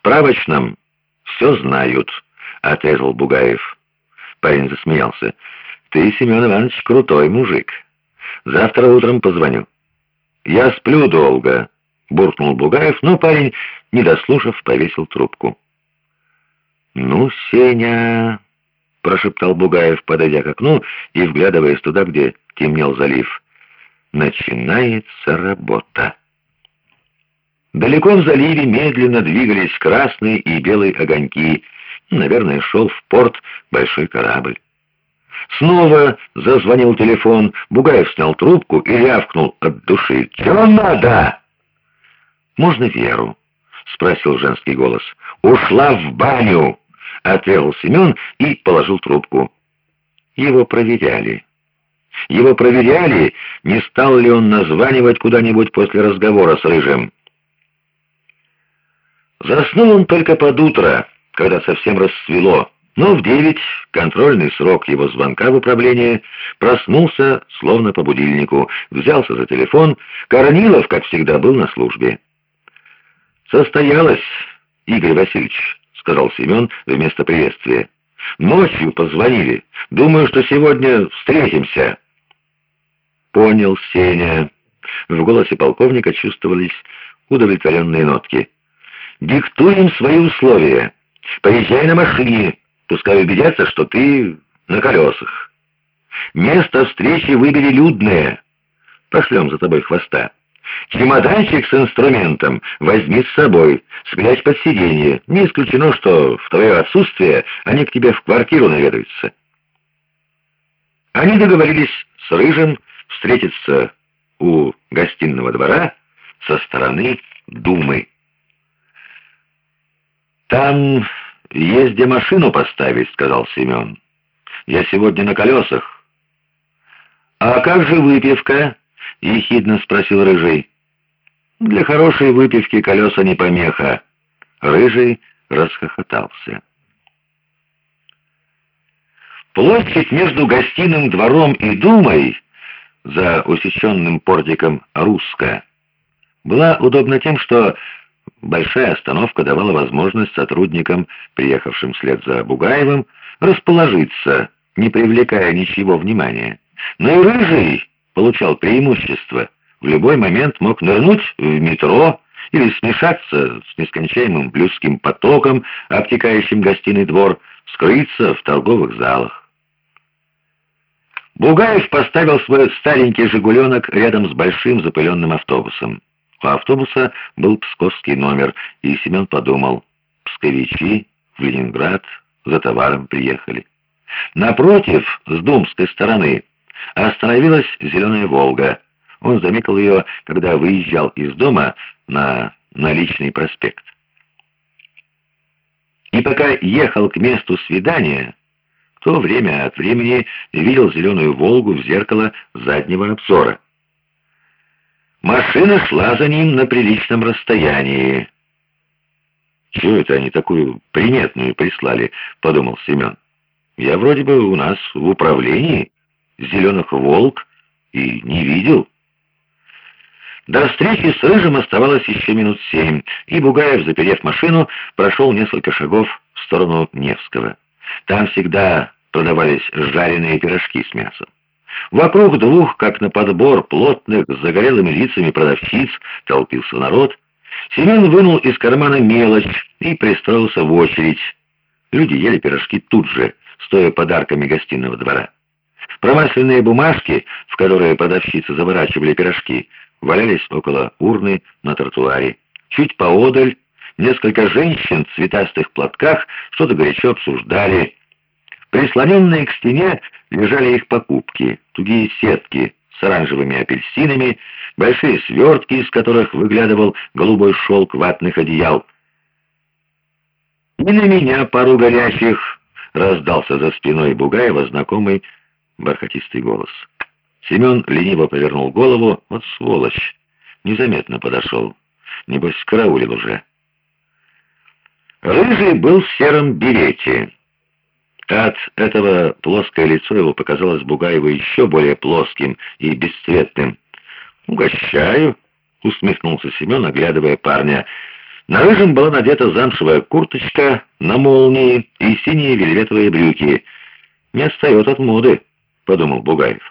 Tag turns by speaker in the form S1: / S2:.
S1: справочном все знают», — отрезал Бугаев. Парень засмеялся. «Ты, Семен Иванович, крутой мужик. Завтра утром позвоню». «Я сплю долго», — буркнул Бугаев, но парень, не дослушав, повесил трубку. «Ну, Сеня...» — прошептал Бугаев, подойдя к окну и вглядываясь туда, где темнел залив. «Начинается работа». Далеко в заливе медленно двигались красные и белые огоньки. Наверное, шел в порт большой корабль. Снова зазвонил телефон. Бугаев снял трубку и рявкнул от души. «Чего надо?» «Можно Веру?» — спросил женский голос. «Ушла в баню!» — ответил Семен и положил трубку. Его проверяли. Его проверяли, не стал ли он названивать куда-нибудь после разговора с Рыжим. Заснул он только под утро, когда совсем расцвело, но в девять контрольный срок его звонка в управление проснулся, словно по будильнику, взялся за телефон, Корнилов, как всегда, был на службе. «Состоялось, Игорь Васильевич», — сказал Семен вместо приветствия. «Ночью позвонили. Думаю, что сегодня встретимся». «Понял, Сеня». В голосе полковника чувствовались удовлетворенные нотки. Диктуем свои условия. Поезжай на машине, пускай убедятся, что ты на колесах. Место встречи выбери людное. Пошлем за тобой хвоста. Чемоданчик с инструментом возьми с собой, спрячь под сиденье. Не исключено, что в твое отсутствие они к тебе в квартиру наведаются. Они договорились с Рыжим встретиться у гостиного двора со стороны Думы. «Там есть где машину поставить», — сказал Семен. «Я сегодня на колесах». «А как же выпивка?» — ехидно спросил Рыжий. «Для хорошей выпивки колеса не помеха». Рыжий расхохотался. Площадь между гостиным двором и Думой за усеченным портиком Руска была удобна тем, что Большая остановка давала возможность сотрудникам, приехавшим вслед за Бугаевым, расположиться, не привлекая ничего внимания. Но и Рыжий получал преимущество. В любой момент мог нырнуть в метро или смешаться с нескончаемым блюзским потоком, обтекающим гостиный двор, скрыться в торговых залах. Бугаев поставил свой старенький «Жигуленок» рядом с большим запыленным автобусом. У автобуса был псковский номер, и Семен подумал, псковичи в Ленинград за товаром приехали. Напротив, с думской стороны, остановилась зеленая «Волга». Он заметил ее, когда выезжал из дома на наличный проспект. И пока ехал к месту свидания, то время от времени видел зеленую «Волгу» в зеркало заднего обзора. Машина шла за ним на приличном расстоянии. «Чего это они такую приметную прислали?» — подумал Семен. «Я вроде бы у нас в управлении зеленых волк и не видел». До встречи с Рыжим оставалось еще минут семь, и Бугаев, заперев машину, прошел несколько шагов в сторону Невского. Там всегда продавались жареные пирожки с мясом. Вокруг двух, как на подбор, плотных, с загорелыми лицами продавщиц толпился народ. Семен вынул из кармана мелочь и пристроился в очередь. Люди ели пирожки тут же, стоя подарками гостиного двора. Промасленные бумажки, в которые продавщицы заворачивали пирожки, валялись около урны на тротуаре. Чуть поодаль несколько женщин в цветастых платках что-то горячо обсуждали. Прислоненные к стене лежали их покупки, тугие сетки с оранжевыми апельсинами, большие свертки, из которых выглядывал голубой шелк ватных одеял. «И на меня пару горячих!» — раздался за спиной Бугаева знакомый бархатистый голос. Семен лениво повернул голову. Вот сволочь! Незаметно подошел. Небось, караулил уже. Рыжий был в сером берете. От этого плоское лицо его показалось Бугаеву еще более плоским и бесцветным. «Угощаю», — усмехнулся Семен, оглядывая парня. На рыжем была надета замшевая курточка на молнии и синие вельветовые брюки. «Не отстает от моды», — подумал Бугаев.